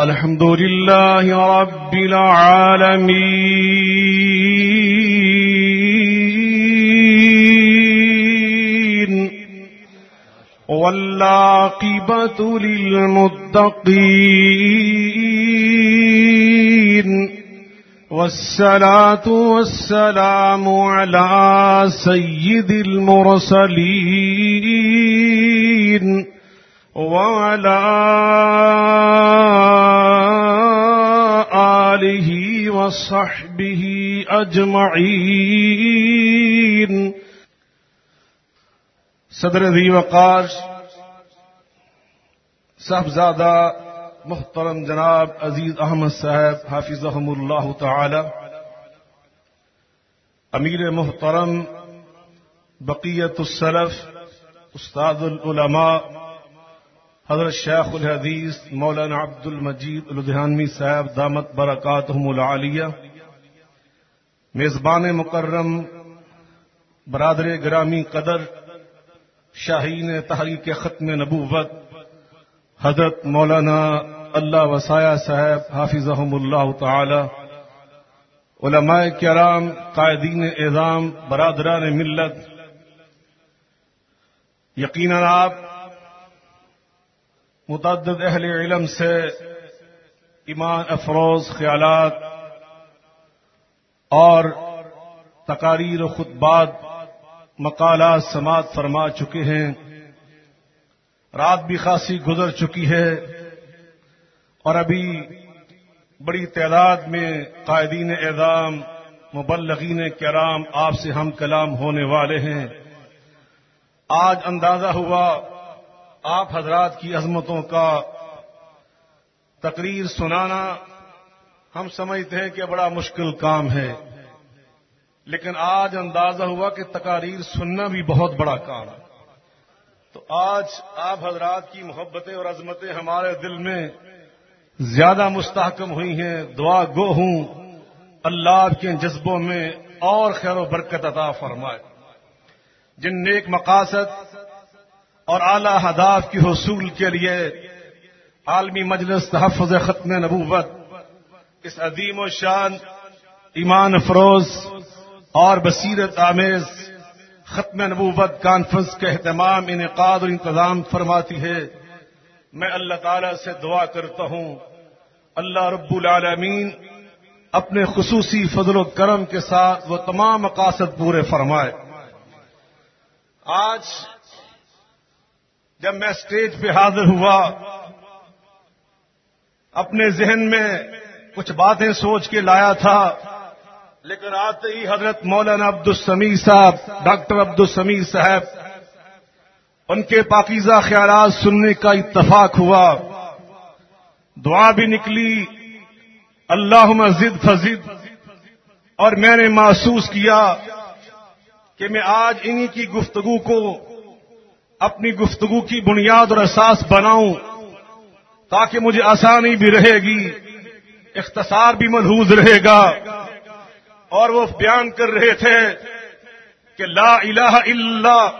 الحمد لله رب العالمين والعاقبة للمتقين والصلاة والسلام على سيد المرسلين وعلى وصحبه أجمعين. صدر ذي وقار، صاحبزادہ محترم جناب عزیز احمد صاحب حافظ اللہ تعالی، امیر محترم بقیت السلف، استاد العلماء حضرت شیخ الحدیث مولانا عبد المجید الدھیانوی صاحب دامت برکاتہم العالیہ، میزبان مکرم برادر گرامی قدر، شاہین تحریک ختم نبوت، حضرت مولانا اللہ وسایہ صاحب حافظ اللہ تعالی، علماء کرام، قائدین اعظام، برادران ملت، یقیناً آپ متعدد اہل علم سے ایمان افروز خیالات اور تقاریر و خطبات مقالات سماعت فرما چکے ہیں۔ رات بھی خاصی گزر چکی ہے اور ابھی بڑی تعداد میں قائدین اعظام، مبلغین کرام آپ سے ہم کلام ہونے والے ہیں۔ آج اندازہ ہوا آپ حضرات کی عظمتوں کا تقریر سنانا ہم سمجھتے ہیں کہ بڑا مشکل کام ہے۔ لیکن آج اندازہ ہوا کہ تقاریر سننا بھی بہت بڑا کام ہے۔ تو آج آپ حضرات کی محبتیں اور عظمتیں ہمارے دل میں زیادہ مستحکم ہوئی ہیں۔ دعا گو ہوں۔ اللہ کے جذبوں میں اور خیر و برکت عطا فرمائے۔ جن نیک مقاصد اور اعلی ہداف کی حصول کے لیے عالمی مجلس تحفظ ختم نبوت، اس عظیم و شان، ایمان فروز اور بصیرت آمیز ختم نبوت کانفرنس کے اہتمام، انعقاد اور انتظام فرماتی ہے۔ میں اللہ تعالی سے دعا کرتا ہوں، اللہ رب العالمین اپنے خصوصی فضل و کرم کے ساتھ وہ تمام مقاصد پورے فرمائے۔ آج جب میں اسٹیج پہ حاضر ہوا، اپنے ذہن میں کچھ باتیں سوچ کے لایا تھا، لیکن آتے ہی حضرت مولانا عبد السمی صاحب، ڈاکٹر عبد السمی صاحب، ان کے پاکیزہ خیالات سننے کا اتفاق ہوا۔ دعا بھی نکلی اللہ مزد فضد اور میں نے محسوس کیا کہ میں آج انہی کی گفتگو کو اپنی گفتگو کی بنیاد اور احساس بناؤں تاکہ مجھے آسانی بھی رہے گی، اختصار بھی ملحوظ رہے گا۔ اور وہ بیان کر رہے تھے کہ لا الہ الا اللہ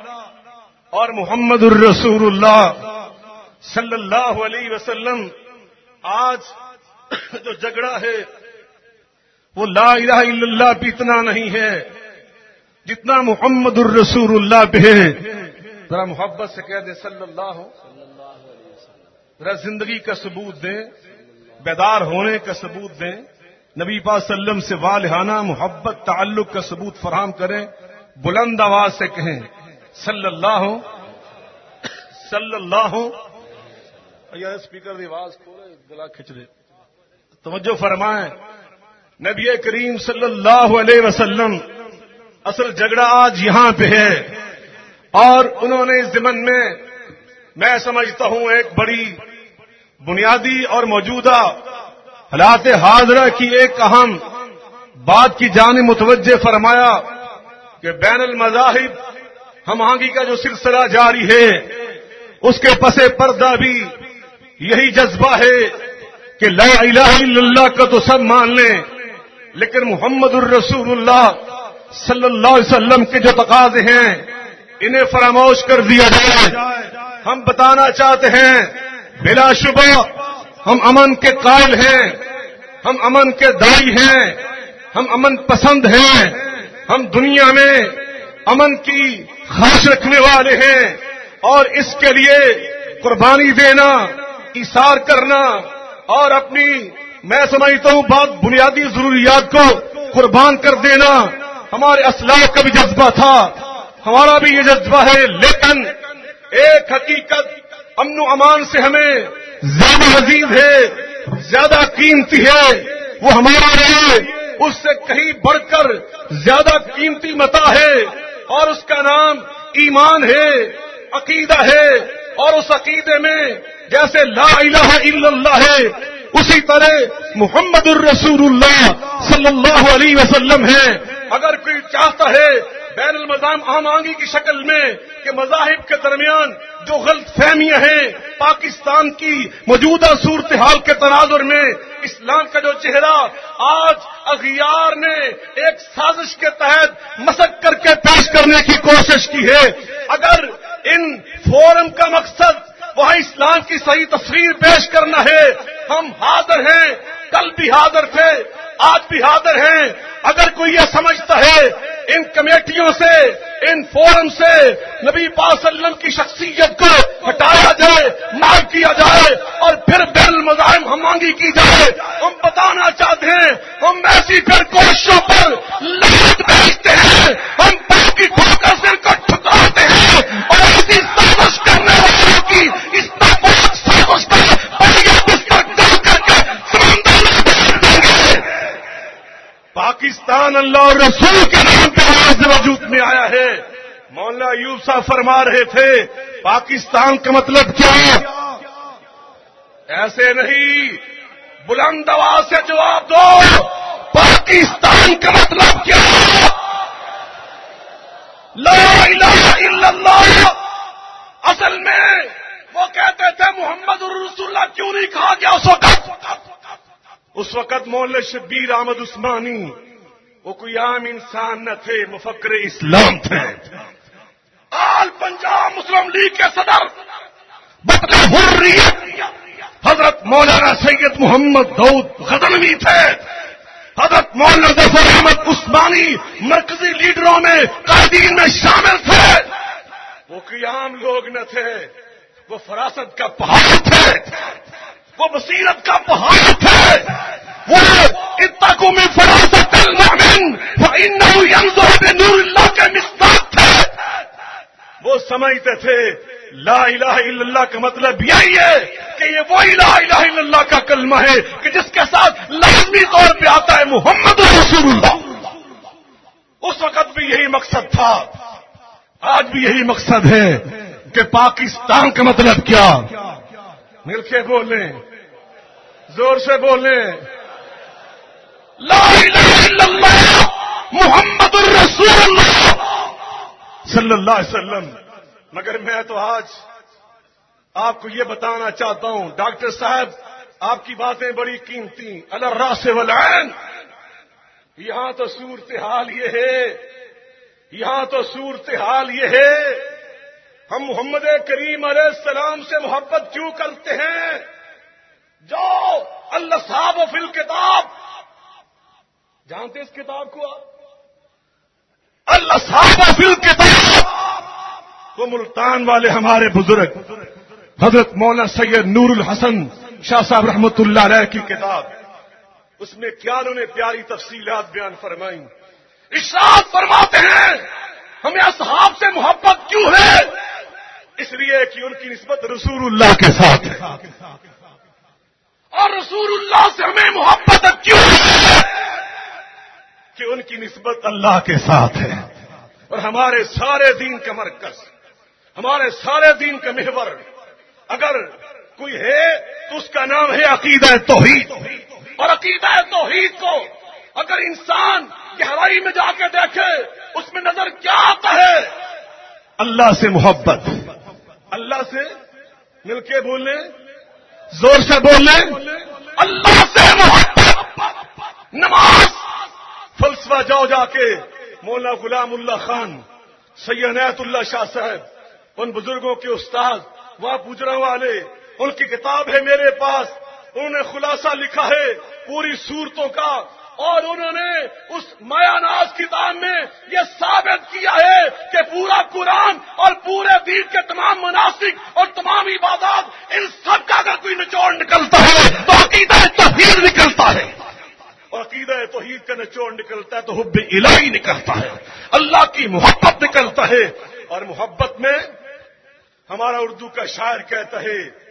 اور محمد الرسول اللہ صلی اللہ علیہ وسلم۔ آج جو جھگڑا ہے، وہ لا الہ الا اللہ بھی اتنا نہیں ہے جتنا محمد الرسول اللہ پہ ہے۔ ذرا محبت سے کہہ دیں صلی اللہ ہو ذرا زندگی کا ثبوت دیں بیدار ہونے کا ثبوت دیں نبی پا سلم سے والہانہ محبت، تعلق کا ثبوت فراہم کریں۔ بلند آواز سے کہیں، صلی اللہ ہو صلی اللہ ہو یار اسپیکر کی آواز کھولے گلا کھچ دے۔ توجہ فرمائیں۔ نبی کریم صلی اللہ علیہ وسلم، اصل جھگڑا آج یہاں پہ ہے۔ اور انہوں نے اس زمن میں میں سمجھتا ہوں ایک بڑی بنیادی اور موجودہ حالات حاضرہ کی ایک اہم بات کی جان متوجہ فرمایا کہ بین المذاہب ہم آگی کا جو سلسلہ جاری ہے، اس کے پس پردہ بھی یہی جذبہ ہے کہ لا الہ الا اللہ کا تو سب مان لیں، لیکن محمد الرسول اللہ صلی اللہ علیہ وسلم کے جو تقاضے ہیں انہیں فراموش کر دیا جائے۔ ہم بتانا چاہتے ہیں، بلا شبہ، ہم امن کے قائل ہیں، ہم امن کے دائی ہیں، ہم امن پسند ہیں۔ ہم دنیا میں امن کی خواہش رکھنے والے ہیں۔ اور اس کے لیے قربانی دینا اشار کرنا اور اپنی، میں سمجھتا ہوں بات بنیادی ضروریات کو قربان کر دینا ہمارے اسلام کا بھی جذبہ تھا۔ ہمارا بھی یہ جذبہ ہے، لیکن ایک حقیقت امن و امان سے ہمیں زیادہ عزیز ہے، زیادہ قیمتی ہے۔ وہ ہمارا ہے اس سے کہیں بڑھ کر زیادہ قیمتی متا ہے اور اس کا نام ایمان ہے، عقیدہ ہے۔ اور اس عقیدے میں جیسے لا الہ الا اللہ ہے، اسی طرح محمد الرسول اللہ صلی اللہ علیہ وسلم ہے۔ اگر کوئی چاہتا ہے بین المذاہب عام آنگی کی شکل میں کہ مذاہب کے درمیان جو غلط فہمیاں ہیں، پاکستان کی موجودہ صورتحال کے تناظر میں، اسلام کا جو چہرہ آج اغیار نے ایک سازش کے تحت مسک کر کے پیش کرنے کی کوشش کی ہے۔ اگر ان فورم کا مقصد وہاں اسلام کی صحیح تصویر پیش کرنا ہے۔ ہم حاضر ہیں، کل بھی حاضر تھے، آج بھی حاضر ہیں۔ اگر کوئی یہ سمجھتا ہے، ان کمیٹیوں سے، ان فورم سے نبی وسلم کی شخصیت کو ہٹایا جائے، معاف کیا جائے اور پھر بین المزاحم ہم مانگی کی جائے۔ ہم بتانا چاہتے ہیں، ہم ایسی پھر کوششوں پر لائٹ بیچتے ہیں ہم باقی کھو کر سر کو ٹھکاتے ہیں اور ایسی سازش کرنے والوں کی اس بہت سازش کا بڑھیا بستر ڈال کر کے سمندر میں دیں گے پاکستان اللہ، اور رسول کے نام پہ آج وجود میں آیا ہے۔ مولانا یوسا فرما رہے تھے، پاکستان کا مطلب کیا؟ ایسے نہیں، بلند آواز سے جواب دو۔ پاکستان کا مطلب کیا؟ لا الہ الا اللہ۔ اصل میں وہ کہتے تھے، محمد الرسول اللہ کیوں نہیں کہا گیا اس وقت؟ اس وقت مول شبیر احمد عثمانی وہ کوئی عام انسان نہ تھے، مفکر اسلام تھے۔ آل پنجاب مسلم لیگ کے صدر۔ حریت۔ حضرت مولانا سید محمد دعود غزنوی تھے۔ حضرت مولانا ظفر احمد عثمانی مرکزی لیڈروں میں قائدین میں شامل تھے۔ وہ کوئی عام لوگ نہ تھے، وہ فراست کا پہاڑ تھے۔ وہ بصیرت کا پہاڑ تھے۔ وہ میں فراست نور اللہ کے مستاق تھے۔ وہ سمجھتے تھے، لا الہ الا اللہ کا مطلب یہی ہے کہ یہ وہی لا الہ الا اللہ کا کلمہ ہے کہ جس کے ساتھ لازمی طور پہ آتا ہے محمد رسول اللہ۔ اس وقت بھی یہی مقصد تھا۔ آج بھی یہی مقصد ہے کہ پاکستان کا مطلب کیا۔ مل کے بولیں، زور سے بولیں۔ لا الہ الا اللہ محمد الرسول اللہ صلی اللہ علیہ وسلم۔ مگر میں تو آج آپ کو یہ بتانا چاہتا ہوں، ڈاکٹر صاحب، آپ کی باتیں بڑی قیمتی اللہ سے ولعین یہاں تو صورتحال یہ ہے، یہاں تو صورتحال یہ ہے، ہم محمد کریم علیہ السلام سے محبت کیوں کرتے ہیں؟ جو اللہ صاحب و فل کتاب جانتے اس کتاب کو آپ؟ اللہ صاحب کتاب وہ ملتان والے ہمارے بزرگ حضرت مولانا سید نور الحسن شاہ صاحب رحمت اللہ علیہ کی کتاب۔ اس میں کیا انہوں نے پیاری تفصیلات بیان فرمائی ارشاد فرماتے ہیں ہمیں اصحاب سے محبت کیوں ہے؟ اس لیے کہ ان کی نسبت رسول اللہ کے ساتھ ہے۔ اور رسول اللہ سے ہمیں محبت کیوں ہے؟ کہ ان کی نسبت اللہ کے ساتھ ہے۔ اور ہمارے سارے دین کا مرکز، ہمارے سارے دین کا محور۔ اگر کوئی ہے تو اس کا نام ہے عقیدہ توحید۔ اور عقیدہ توحید کو اگر انسان گہرائی میں جا کے دیکھے، اس میں نظر کیا آتا ہے؟ اللہ سے محبت۔ اللہ سے مل کے بولنے، زور سے بولنے۔ اللہ سے محبت۔ نماز فلسفہ جاؤ جا کے مولا غلام اللہ خان، سید نیت اللہ شاہ صاحب، ان بزرگوں کے استاد، وہاں پوجرا والے، ان کی کتاب ہے میرے پاس، انہوں نے خلاصہ لکھا ہے پوری صورتوں کا، اور انہوں نے اس میا ناز کتاب میں یہ ثابت کیا ہے کہ پورا قرآن اور پورے دین کے تمام مناسب اور تمام عبادات، ان سب کا اگر کوئی نچوڑ نکلتا ہے تو عقیدہ توحید نکلتا ہے۔ اور عقیدہ توحید کا نچوڑ نکلتا ہے تو حب الہی نکلتا ہے۔ اللہ کی محبت نکلتا ہے۔ اور محبت میں ہمارا اردو کا شاعر کہتا ہے،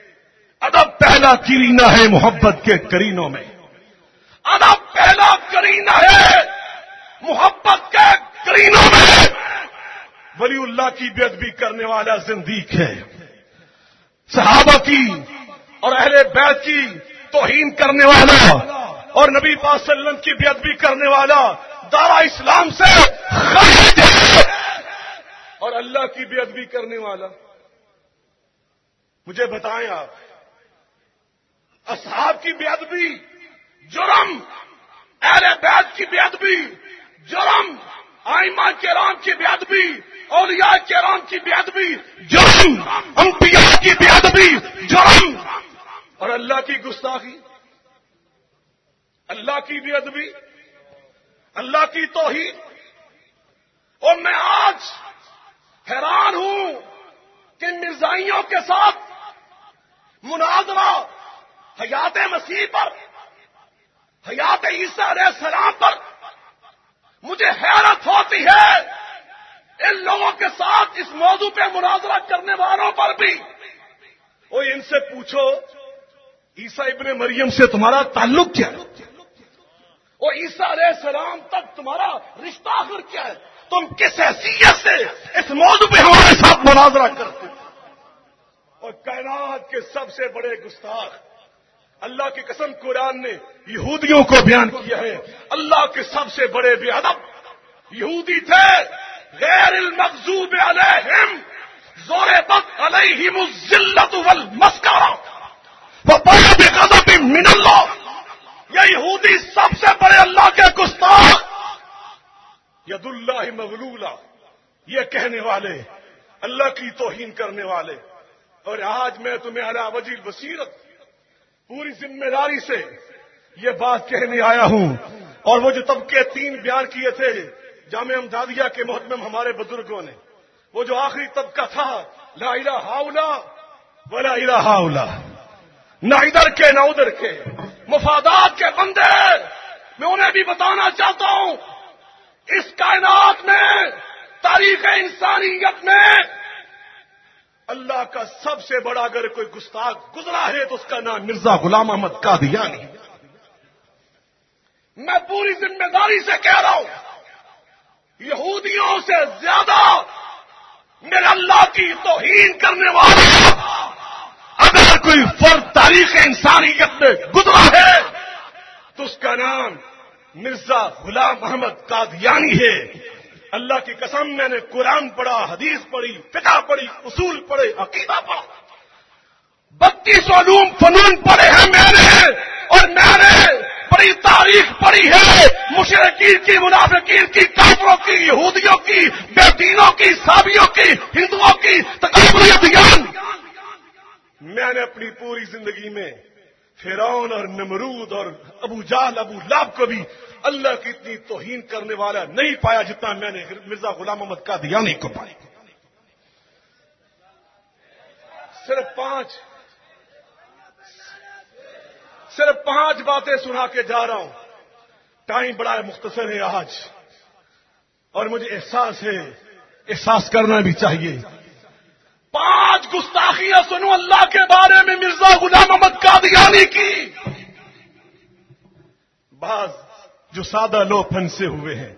ادب پہلا کرینا ہے محبت کے کرینوں میں۔ ادب پہلا کرینا ہے محبت کے کرینوں میں۔ ولی اللہ کی بے ادبی کرنے والا زندیق ہے۔ صحابہ کی اور اہل بیت کی توہین کرنے والا۔ اور نبی پاک صلی اللہ علیہ وسلم کی بے ادبی کرنے والا دارا اسلام سے اور اللہ کی بے ادبی کرنے والا۔ مجھے بتائیں آپ، اصحاب کی بے ادبی جرم، اہل بیت کی بے ادبی جرم، آئمہ کے رام کی بے ادبی اولیاء کے رام کی بے ادبی جرم، انبیاء کی بے ادبی جرم۔ اور اللہ کی گستاخی اللہ کی بے ادبی، اللہ کی توحید اور میں آج حیران ہوں کہ مرزائیوں کے ساتھ مناظرہ حیات مسیح پر، حیات عیسیٰ علیہ السلام پر مجھے حیرت ہوتی ہے۔ ان لوگوں کے ساتھ اس موضوع پہ مناظرہ کرنے والوں پر بھی۔ وہ ان سے پوچھو، عیسیٰ ابن مریم سے تمہارا تعلق کیا ہے؟ وہ عیسیٰ علیہ السلام تک تمہارا رشتہ آخر کیا ہے؟ تم کس حیثیت سے اس موضوع پہ ہمارے ساتھ مناظرہ کرتے اور کائنات کے سب سے بڑے گستاخ، اللہ کی قسم قرآن نے یہودیوں کو بیان کیا ہے۔ اللہ کے سب سے بڑے بے ادب یہودی تھے۔ غیر المقوب علیہم، زور بت علیہم الزلت والمسکرہ۔ وبرا من اللہ یہودی سب سے بڑے اللہ کے گستاخ! ید اللہ مغلولہ! یہ کہنے والے، اللہ کی توہین کرنے والے۔ اور آج میں تمہیں علا وجیل بصیرت، پوری ذمہ داری سے یہ بات کہنے آیا ہوں۔ اور وہ جو طبقے تین بیان کیے تھے، جامع امدادیہ کے محتم ہمارے بزرگوں نے، وہ جو آخری طبقہ تھا، لا الہ ہاؤلا ولا الہ ہاؤلا نہ ادھر کے، نہ ادھر کے۔ مفادات کے بندے میں انہیں بھی بتانا چاہتا ہوں۔ اس کائنات میں، تاریخ انسانیت میں اللہ کا سب سے بڑا اگر کوئی گستاخ گزرا ہے تو اس کا نام مرزا غلام احمد قادیانی میں پوری ذمہ داری سے کہہ رہا ہوں، یہودیوں سے زیادہ میرے اللہ کی توہین کرنے والا کوئی فرد تاریخ انسانیت میں گزرا ہے تو اس کا نام مرزا غلام محمد قادیانی ہے۔ اللہ کی قسم میں نے قرآن پڑھا، حدیث پڑھی، فقہ پڑھی، اصول پڑھے، عقیدہ پڑھا۔ بتیس علوم فنون پڑھے ہیں میں نے اور میں نے بڑی تاریخ پڑھی ہے۔ مشرقین کی، منافقین کی، کافروں کی، یہودیوں کی، بیٹینوں کی سابیوں کی، ہندوؤں کی، تقریباً میں نے اپنی پوری زندگی میں فرعون اور نمرود اور ابو جال ابو لاب کو بھی اللہ کی اتنی توہین کرنے والا نہیں پایا جتنا میں نے مرزا غلام محمد کا دیانی کو پائی صرف پانچ صرف پانچ باتیں سنا کے جا رہا ہوں۔ ٹائم بڑا مختصر ہے آج۔ اور مجھے احساس ہے، احساس کرنا بھی چاہیے۔ پانچ گستاخیاں سنو اللہ کے بارے میں مرزا غلام محمد قادیانی کی۔ بعض جو سادہ لو پھنسے ہوئے ہیں،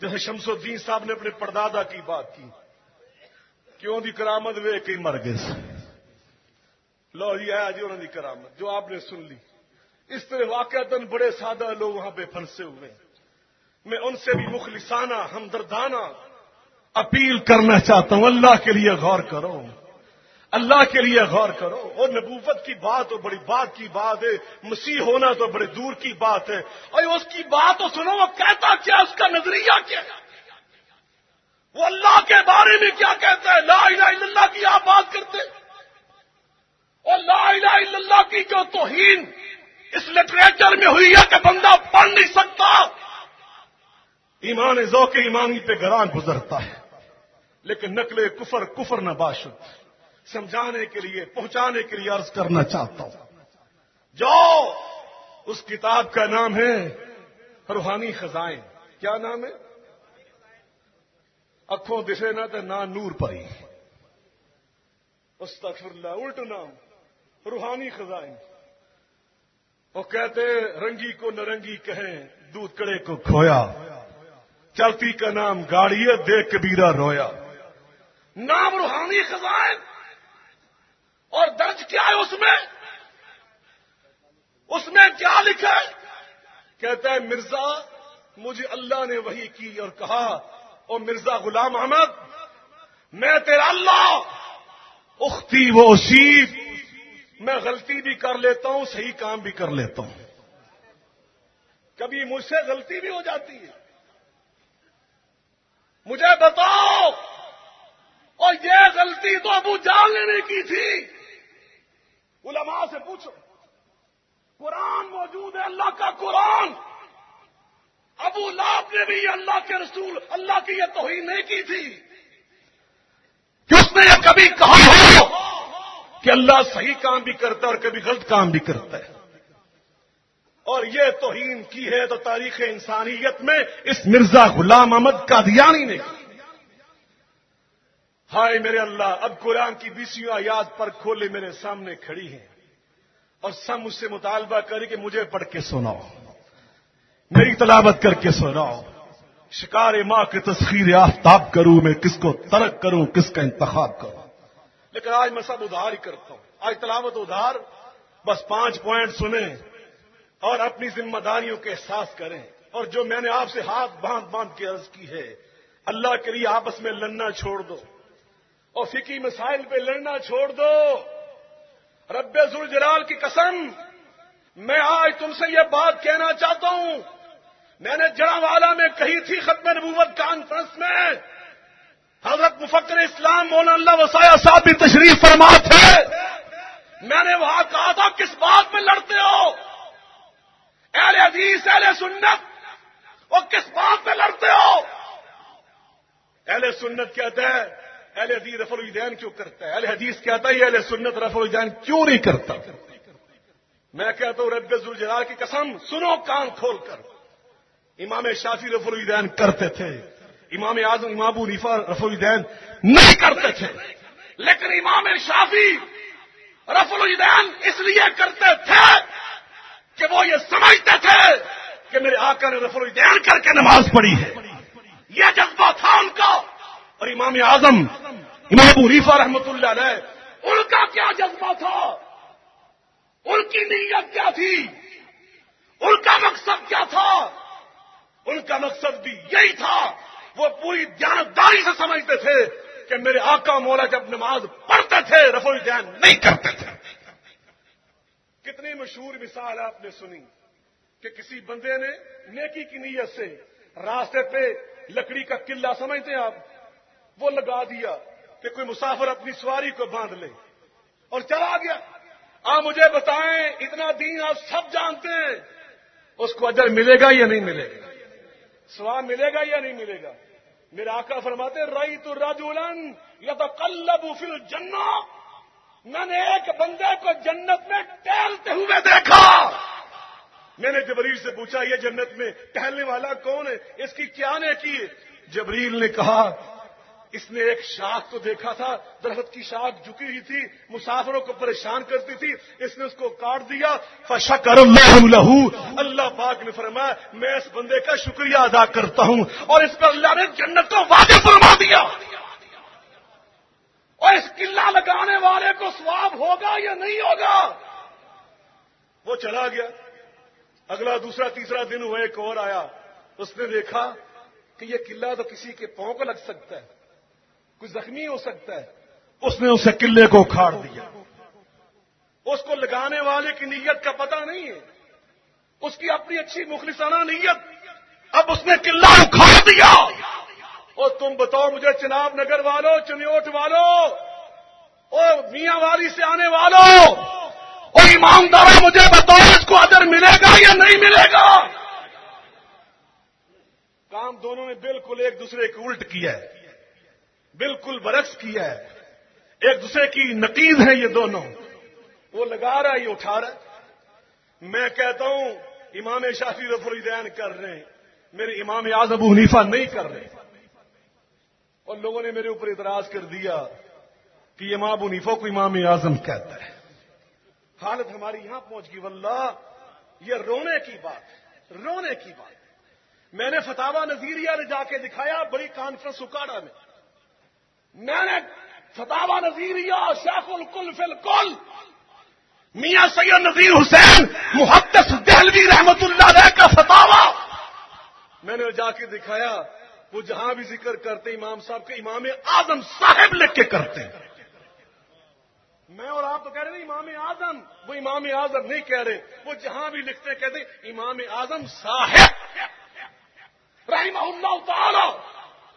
جیسے شمس الدین صاحب نے اپنے پردادا کی بات کی۔ کیوں دی کرامت وے کئی مر گئے لو جی آیا جی انہوں نے کرامت، جو آپ نے سن لی۔ اس طرح واقع بڑے سادہ لوگ وہاں پہ پھنسے ہوئے ہیں۔ میں ان سے بھی مخلصانہ، ہمدردانہ اپیل کرنا چاہتا ہوں، اللہ کے لیے غور کرو۔ اللہ کے لیے غور کرو۔ اور نبوت کی بات تو بڑی بات کی بات ہے۔ مسیح ہونا تو بڑے دور کی بات ہے۔ اور اس کی بات تو سنو، وہ کہتا کیا اس کا نظریہ کیا وہ اللہ کے بارے میں کیا کہتا ہے؟ لا الہ الا اللہ کی آپ بات کرتے۔ اور لا الہ الا اللہ کی جو توہین اس لٹریچر میں ہوئی ہے کہ بندہ پڑھ نہیں سکتا۔ ایمان ذوق ایمانی پہ گران گزرتا ہے۔ لیکن نقل کفر کفر نہ باشد۔ سمجھانے کے لیے، پہنچانے کے لیے عرض کرنا چاہتا ہوں۔ جو اس کتاب کا نام ہے روحانی خزائیں کیا نام ہے؟ اکھوں دسے نہ تو نہ نور پری۔ استغفر اللہ الٹ نام، روحانی خزائیں وہ کہتے، رنگی کو نرنگی کہیں، دودھ کڑے کو کھویا۔ چلتی کا نام گاڑی ہے دیکھ کبیرہ رویا۔ نام روحانی خزائن۔ اور درج کیا ہے اس میں؟ اس میں کیا لکھا ہے؟ کہتا ہے، مرزا، مجھے اللہ نے وہی کی اور کہا، او مرزا غلام احمد، میں تیرا اللہ اختی وہ سیف میں غلطی بھی کر لیتا ہوں، صحیح کام بھی کر لیتا ہوں۔ کبھی مجھ سے غلطی بھی ہو جاتی ہے۔ مجھے بتاؤ، اور یہ غلطی تو ابو جال نے نہیں کی تھی۔ علماء سے پوچھو، قرآن موجود ہے اللہ کا قرآن۔ ابو لاب نے بھی اللہ کے رسول، اللہ کی یہ توہین نہیں کی تھی۔ کس نے یہ کبھی کہا ہو کہ اللہ صحیح کام بھی کرتا ہے اور کبھی غلط کام بھی کرتا ہے؟ اور یہ توہین کی ہے تو تاریخ انسانیت میں اس مرزا غلام احمد قادیانی نے کی۔ ہائے میرے اللہ، اب قرآن کی بیسیوں آیات پر کھولے میرے سامنے کھڑی ہیں۔ اور سب مجھ سے مطالبہ کرے کہ مجھے پڑھ کے سناؤ۔ میری تلاوت کر کے سناؤ۔ شکار ماں کی تصویر آفتاب کروں، میں کس کو ترک کروں، کس کا انتخاب کروں۔ لیکن آج میں سب ادھار ہی کرتا ہوں۔ آج تلاوت ادھار، بس پانچ پوائنٹ سنیں اور اپنی ذمہ داریوں کے احساس کریں۔ اور جو میں نے آپ سے ہاتھ باندھ باندھ کے عرض کی ہے، اللہ کے لیے آپس میں لڑنا چھوڑ دو۔ اور فکی مسائل پہ لڑنا چھوڑ دو۔ رب ذوالجلال کی قسم، میں آج تم سے یہ بات کہنا چاہتا ہوں۔ میں نے جڑا والا میں کہی تھی ختم نبوت کانفرنس میں۔ حضرت مفکر اسلام مولانا اللہ وسایہ صاحب بھی تشریف فرما تھے۔ میں نے وہاں کہا تھا، کس بات میں لڑتے ہو؟ اہل حدیث، اہل سنت، وہ کس بات میں لڑتے ہو؟ اہل سنت کہتے ہیں اہل حدیث رف الدین کیوں کرتا ہے؟ اہل حدیث کہتا ہے اہل سنت رف الدین کیوں نہیں کرتا؟ میں کہتا ہوں، رب الجلال کی قسم، سنو کان کھول کر۔ امام شافی رف الدین کرتے تھے۔ امام اعظم، امام ابو نیفا رف الدین نہیں کرتے تھے۔ لیکن امام شافی رف الدین اس لیے کرتے تھے کہ وہ یہ سمجھتے تھے کہ میرے آقا نے رف الدین کر کے نماز پڑھی ہے۔ یہ جذبہ تھا ان کا۔ اور امام اعظم، امام ابو ریفا رحمت اللہ علیہ، ان کا کیا جذبہ تھا؟ ان کی نیت کیا تھی؟ ان کا مقصد کیا تھا؟ ان کا مقصد بھی یہی تھا، وہ پوری دیانتداری سے سمجھتے تھے کہ میرے آقا مولا جب نماز پڑھتے تھے رفو دھیان نہیں کرتے تھے۔ کتنی مشہور مثال آپ نے سنی کہ کسی بندے نے نیکی کی نیت سے راستے پہ لکڑی کا قلعہ سمجھتے ہیں آپ؟ وہ لگا دیا کہ کوئی مسافر اپنی سواری کو باندھ لے۔ اور چلا گیا۔ آپ مجھے بتائیں، اتنا دین آپ سب جانتے ہیں۔ اس کو اجر ملے گا یا نہیں ملے گا؟ سواب ملے گا یا نہیں ملے گا؟ میرا آقا فرماتے رئی تو راجولن یا تو کلب فل جنا میں نے ایک بندے کو جنت میں ٹہلتے ہوئے دیکھا۔ میں نے جبریل سے پوچھا، یہ جنت میں ٹہلنے والا کون ہے؟ اس کی کیا نے کی؟ جبریل نے کہا اس نے ایک شاخ کو دیکھا تھا، درخت کی شاخ جھکی ہوئی تھی، مسافروں کو پریشان کرتی تھی، اس نے اس کو کاٹ دیا۔ فشکر اللہ لہو اللہ پاک نے فرمایا، میں اس بندے کا شکریہ ادا کرتا ہوں اور اس پر اللہ نے جنت کو واضح فرما دیا۔ اور اس قلعہ لگانے والے کو سواب ہوگا یا نہیں ہوگا؟ وہ چلا گیا۔ اگلا، دوسرا، تیسرا دن ہوا، ایک اور آیا۔ اس نے دیکھا کہ یہ قلعہ تو کسی کے پاؤں کو لگ سکتا ہے۔ کوئی زخمی ہو سکتا ہے۔ اس نے اسے قلعے کو اکھاڑ دیا۔ اس کو لگانے والے کی نیت کا پتہ نہیں ہے۔ اس کی اپنی اچھی مخلصانہ نیت۔ اب اس نے قلعہ اکھاڑ دیا۔ اور تم بتاؤ مجھے چناب نگر والو چنیوٹ والو اور میاں والی سے آنے والوں اور ایماندارا مجھے بتاؤ اس کو ادر ملے گا یا نہیں ملے گا؟ کام دونوں نے بالکل ایک دوسرے کو الٹ کیا ہے۔ بالکل برعکس کیا ہے۔ ایک دوسرے کی نقید ہے یہ دونوں۔ وہ لگا رہا ہے، یہ اٹھا رہا ہے۔ میں کہتا ہوں، امام شافی رفریدین کر رہے ہیں۔ میرے امام اعظم ابو حنیفہ نہیں کر رہے۔ اور لوگوں نے میرے اوپر اعتراض کر دیا کہ امام ابو حنیفہ کو امام اعظم کہتا ہے۔ حالت ہماری یہاں پہنچ گئی۔ واللہ، یہ رونے کی بات، رونے کی بات۔ میں نے فتوا نظیریہ نے جا کے دکھایا، بڑی کانفرنس اکاڑا میں میں نے فتوا نظیریہ شیخ الکل فل کل میاں سید نذیر حسین محدث دہلوی رحمت اللہ علیہ کا فتوا میں نے جا کے دکھایا، وہ جہاں بھی ذکر کرتے امام صاحب کے امام اعظم صاحب لکھ کے کرتے میں اور آپ تو کہہ رہے ہیں امام اعظم، وہ امام اعظم نہیں کہہ رہے، وہ جہاں بھی لکھتے کہتے امام اعظم صاحب۔ رحمہ اللہ تعالی،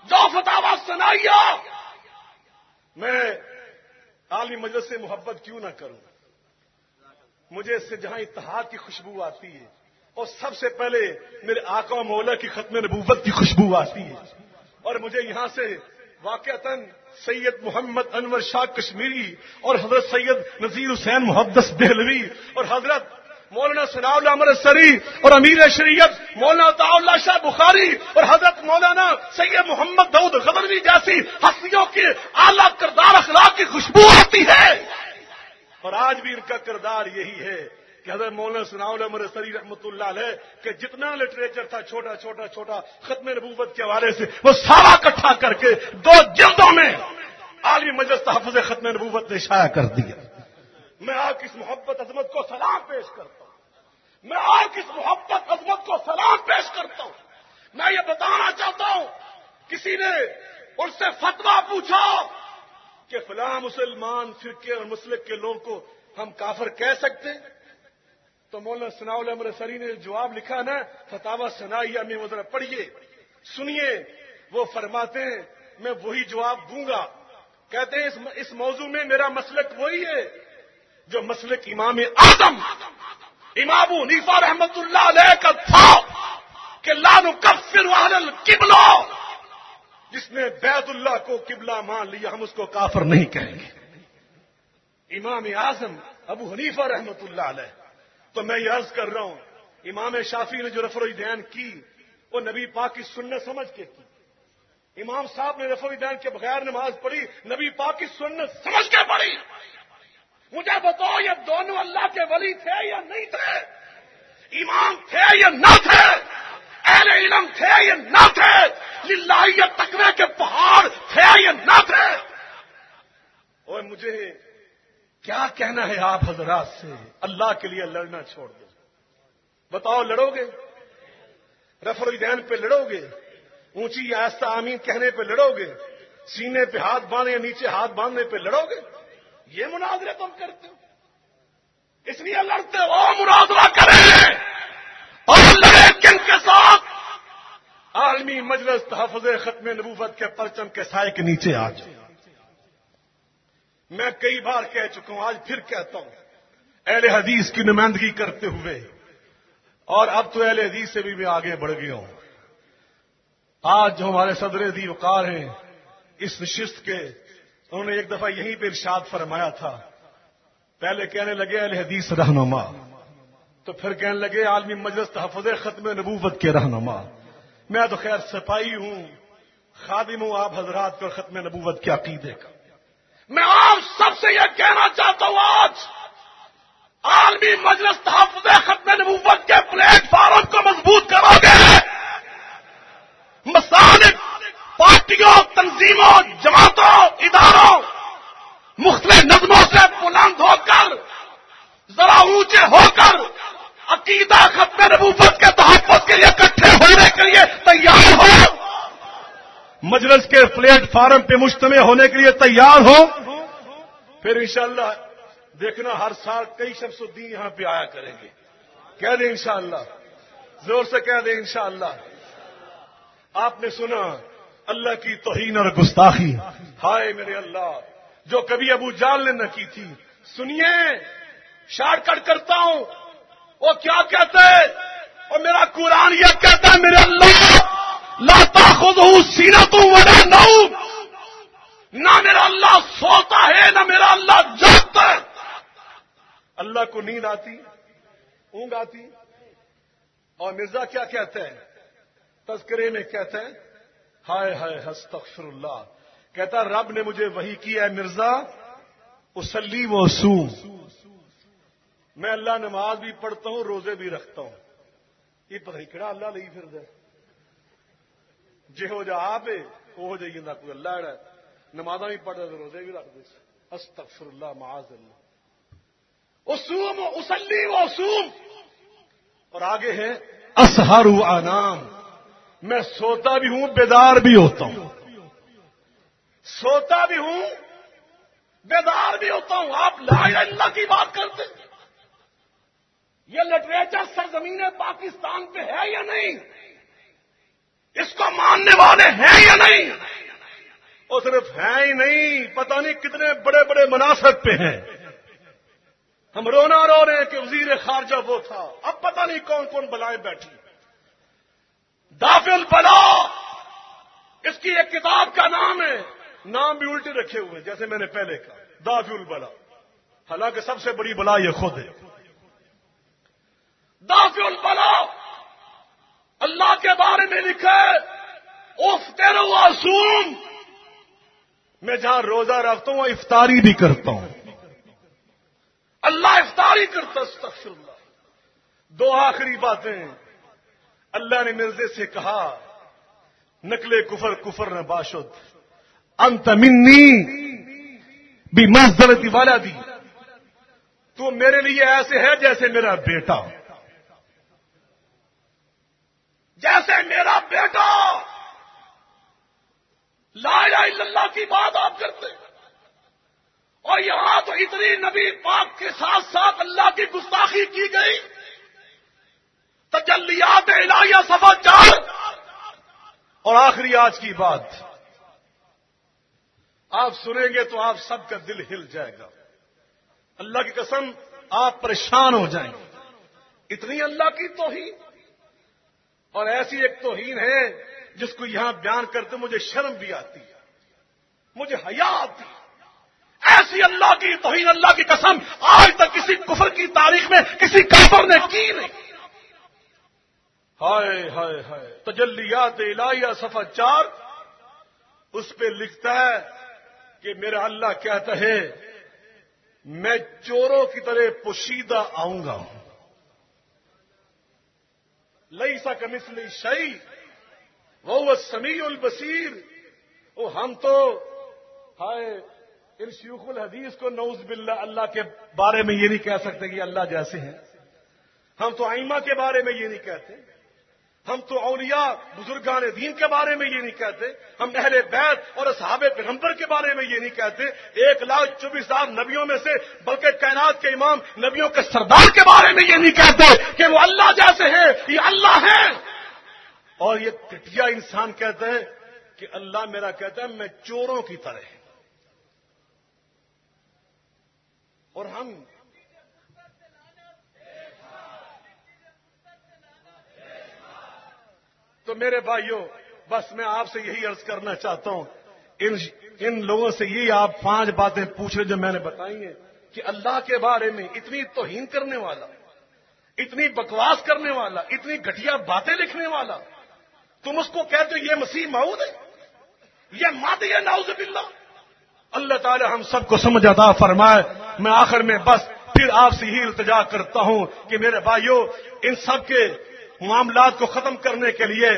جو فتوا سنائیا میں عالمی مجلس سے محبت کیوں نہ کروں؟ مجھے اس سے جہاں اتحاد کی خوشبو آتی ہے اور سب سے پہلے میرے آقا مولا کی ختم نبوت کی خوشبو آتی ہے اور مجھے یہاں سے واقع سید محمد انور شاہ کشمیری اور حضرت سید نذیر حسین محدث دہلوی اور حضرت مولانا ثناء اللہ سری اور امیر شریعت مولانا اللہ شاہ بخاری اور حضرت مولانا سید محمد دعود غدروی جیسی ہستیوں کے اعلیٰ کردار اخلاق کی خوشبو آتی ہے۔ اور آج بھی ان کا کردار یہی ہے کہ حضرت مولانا سنا سری رحمۃ اللہ علیہ کہ جتنا لٹریچر تھا چھوٹا چھوٹا چھوٹا ختم نبوت کے حوالے سے وہ سارا اکٹھا کر کے دو جلدوں میں عالمی مجلس تحفظ ختم نبوت نے شائع کر دیا۔ میں آپ کی اس محبت عظمت کو سلام پیش کرتا ہوں۔ میں آپ اس محبت، عظمت کو سلام پیش کرتا ہوں۔ میں یہ بتانا چاہتا ہوں، کسی نے ان سے فتوا پوچھا کہ فلاں مسلمان، فرقے اور مسلک کے لوگوں کو ہم کافر کہہ سکتے ہیں؟ تو مولانا سنا عمر سری نے جواب لکھا نا فتوا سنائیہ میں وہ ذرا پڑھیے، سنیے۔ وہ فرماتے ہیں، میں وہی جواب دوں گا۔ کہتے ہیں اس موضوع میں میرا مسلک وہی ہے، جو مسلک امام اعظم امام نیفا رحمت اللہ علیہ کا تھا کہ لانو کفر واہل کبلو جس نے بیت اللہ کو قبلہ مان لیا، ہم اس کو کافر نہیں کہیں گے۔ امام اعظم ابو حنیفہ رحمت اللہ علیہ۔ تو میں یہ عرض کر رہا ہوں، امام شافی نے جو رفر الدین کی، وہ نبی پاک کی سنت سمجھ کے کی۔ امام صاحب نے رفر الدین کے بغیر نماز پڑھی، نبی پاک کی سنت سمجھ کے پڑھی۔ مجھے بتاؤ یہ دونوں اللہ کے ولی تھے یا نہیں تھے؟ امام تھے یا نہ تھے؟ اہل علم تھے یا نہ تھے؟ للہیت تکوے کے پہاڑ تھے یا نہ تھے؟ اور مجھے کیا کہنا ہے آپ حضرات سے؟ اللہ کے لیے لڑنا چھوڑ دو۔ بتاؤ لڑو گے رفر الدین پہ لڑو گے اونچی آستہ آمین کہنے پہ لڑو گے سینے پہ ہاتھ باندھنے نیچے ہاتھ باندھنے پہ لڑو گے یہ مناظرے تم کرتے ہو۔ اس لیے لڑتے ہو مناظرہ کریں۔ اور لڑے کن کے ساتھ؟ عالمی مجلس تحفظ ختم نبوت کے پرچم کے سائے کے نیچے آ جائے میں کئی بار کہہ چکا ہوں، آج پھر کہتا ہوں، اہل حدیث کی نمائندگی کرتے ہوئے۔ اور اب تو اہل حدیث سے بھی میں آگے بڑھ گیا ہوں۔ آج جو ہمارے صدر دی وقار ہیں، اس نشست کے انہوں نے ایک دفعہ یہیں پہ ارشاد فرمایا تھا۔ پہلے کہنے لگے اہل حدیث رہنما۔ تو پھر کہنے لگے عالمی مجلس تحفظ ختم نبوت کے رہنما۔ میں تو خیر سپاہی ہوں۔ خادم ہوں آپ حضرات کو ختم نبوت کے عقیدے کا۔ میں آپ سب سے یہ کہنا چاہتا ہوں آج، عالمی مجلس تحفظ ختم نبوت کے پلیٹ فارم کو مضبوط کرو گے مسالک پارٹیوں تنظیموں جماعتوں اداروں مختلف نظموں سے بلند ہو کر ذرا اونچے ہو کر عقیدہ ختم نبوت کے تحفظ کے لیے اکٹھے ہونے کے لیے تیار ہو۔ مجلس کے پلیٹ فارم پہ مشتمل ہونے کے لیے تیار ہو۔ پھر انشاءاللہ دیکھنا ہر سال کئی شخص الدین یہاں پہ آیا کریں گے۔ کہہ دیں انشاءاللہ۔ زور سے کہہ دیں انشاءاللہ۔ آپ نے سنا اللہ کی توہین اور گستاخی۔ ہائے میرے اللہ، جو کبھی ابو جال نے نہ کی تھی۔ سنیے شارٹ کٹ کرتا ہوں۔ وہ کیا کہتے ہیں؟ اور میرا قرآن یہ کہتا ہے، میرے اللہ لاتا خود ہوں سیرت تو وجہ نہ نہ میرا اللہ سوتا ہے، نہ میرا اللہ جاگتا ہے۔ اللہ کو نیند آتی، اونگ آتی۔ اور مرزا کیا کہتے ہیں؟ تذکرے میں کہتے ہیں، ہائے ہائے ہستخر اللہ کہتا رب نے مجھے وہی کیا ہے مرزا اسلی و میں اللہ نماز بھی پڑھتا ہوں، روزے بھی رکھتا ہوں۔ یہ پتہ نہیں کہڑا اللہ نہیں پھر دے ہو جا آپ وہ ہو جائیے کوئی اللہ ہے۔ نماز بھی پڑھتا تو روزے بھی رکھ دے استغفر اللہ معاذ اللہ۔ اسوم اسلی و اسوم اور آگے ہے اسہر آنام۔ میں سوتا بھی ہوں، بیدار بھی ہوتا ہوں۔ سوتا بھی ہوں، بیدار بھی ہوتا ہوں۔ آپ لا اللہ کی بات کرتے یہ لٹریچر سرزمین پاکستان پہ ہے یا نہیں؟ اس کو ماننے والے ہیں یا نہیں؟ وہ صرف ہیں ہی نہیں، پتہ نہیں کتنے بڑے بڑے مناسب پہ ہیں۔ ہم رونا رو رہے ہیں کہ وزیر خارجہ وہ تھا۔ اب پتہ نہیں کون کون بلائیں بیٹھی۔ دافل بلا۔ اس کی ایک کتاب کا نام ہے۔ نام بھی الٹے رکھے ہوئے، جیسے میں نے پہلے کہا۔ دافل بلا۔ حالانکہ سب سے بڑی بلا یہ خود ہے۔ دافی البلا اللہ کے بارے میں لکھے اف تیرو معصوم۔ میں جہاں روزہ رکھتا ہوں افطاری بھی کرتا ہوں۔ اللہ افطاری کرتا اللہ دو آخری باتیں۔ اللہ نے مرزے سے کہا، نکلے کفر کفر نہ باشد۔ انت منی بھی مزدلتی والا دی تو میرے لیے ایسے ہے جیسے میرا بیٹا۔ جیسے میرا بیٹا لا الہ الا اللہ کی بات آپ کرتے اور یہاں تو اتنی نبی پاک کے ساتھ ساتھ اللہ کی گستاخی کی گئی۔ تجلیات الہیہ سفا چار۔ اور آخری آج کی بات۔ آپ سنیں گے تو آپ سب کا دل ہل جائے گا۔ اللہ کی قسم، آپ پریشان ہو جائیں۔ گے اتنی اللہ کی توہین اور ایسی ایک توہین ہے جس کو یہاں بیان کرتے مجھے شرم بھی آتی ہے، مجھے حیا آتی ہے۔ ایسی اللہ کی توہین، اللہ کی قسم آج تک کسی کفر کی تاریخ میں، کسی کافر نے کی نہیں۔ ہائے ہائے ہائے، تجلیات الہیہ صفحہ چار، اس پہ لکھتا ہے کہ میرا اللہ کہتا ہے، میں چوروں کی طرح پوشیدہ آؤں گا لئی سا کمسلی شعی وہ سمیع البصیر۔ وہ ہم تو، ہائے، ان شیوخ الحدیث کو نوز باللہ اللہ کے بارے میں یہ نہیں کہہ سکتے کہ اللہ جیسے ہیں۔ ہم تو آئمہ کے بارے میں یہ نہیں کہتے۔ ہم تو اولیاء بزرگان دین کے بارے میں یہ نہیں کہتے، ہم اہل بیت اور اصحاب پیغمبر کے بارے میں یہ نہیں کہتے۔ ایک لاکھ چوبیس ہزار نبیوں میں سے بلکہ کائنات کے امام نبیوں کے سردار کے بارے میں یہ نہیں کہتے کہ وہ اللہ جیسے ہیں، یہ اللہ ہے۔ اور یہ کٹیا انسان کہتے ہیں کہ اللہ میرا کہتا ہے، میں چوروں کی طرح اور ہم تو میرے بھائیوں، بس میں آپ سے یہی عرض کرنا چاہتا ہوں۔ ان ان لوگوں سے یہی آپ پانچ باتیں پوچھ رہے جو میں نے بتائی ہیں کہ اللہ کے بارے میں اتنی توہین کرنے والا، اتنی بکواس کرنے والا، اتنی گٹیا باتیں لکھنے والا، تم اس کو کہتے ہو یہ مسیح ماؤد ہے؟ یہ مات یہ ناؤز باللہ؟ اللہ تعالی ہم سب کو سمجھ عطا فرمائے۔ میں آخر میں بس پھر آپ سے ہی التجا کرتا ہوں کہ میرے بھائیوں، ان سب کے معاملات کو ختم کرنے کے لیے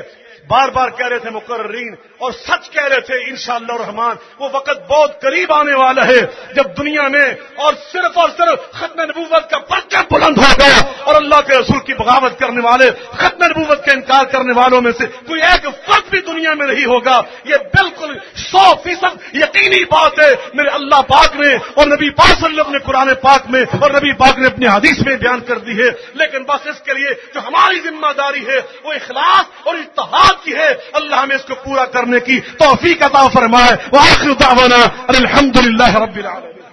بار بار کہہ رہے تھے مقررین اور سچ کہہ رہے تھے انشاءاللہ شاء رحمان، وہ وقت بہت قریب آنے والا ہے جب دنیا میں اور صرف اور صرف ختم نبوت کا پرچہ بلند ہو گیا اور اللہ کے رسول کی بغاوت کرنے والے، ختم نبوت کا انکار کرنے والوں میں سے کوئی ایک فرق بھی دنیا میں نہیں ہوگا۔ یہ بالکل سو فیصد یقینی بات ہے۔ میرے اللہ پاک نے اور نبی پاک صلی اللہ نے قرآن پاک میں اور نبی پاک نے اپنی حدیث میں بیان کر دی ہے۔ لیکن بس اس کے لیے جو ہماری ذمہ داری ہے، وہ اخلاص اور اتحاد آپ کی ہے۔ اللہ ہمیں اس کو پورا کرنے کی توفیق عطا فرمائے۔ وہ آخر دعوانا الحمد للہ رب العالمین۔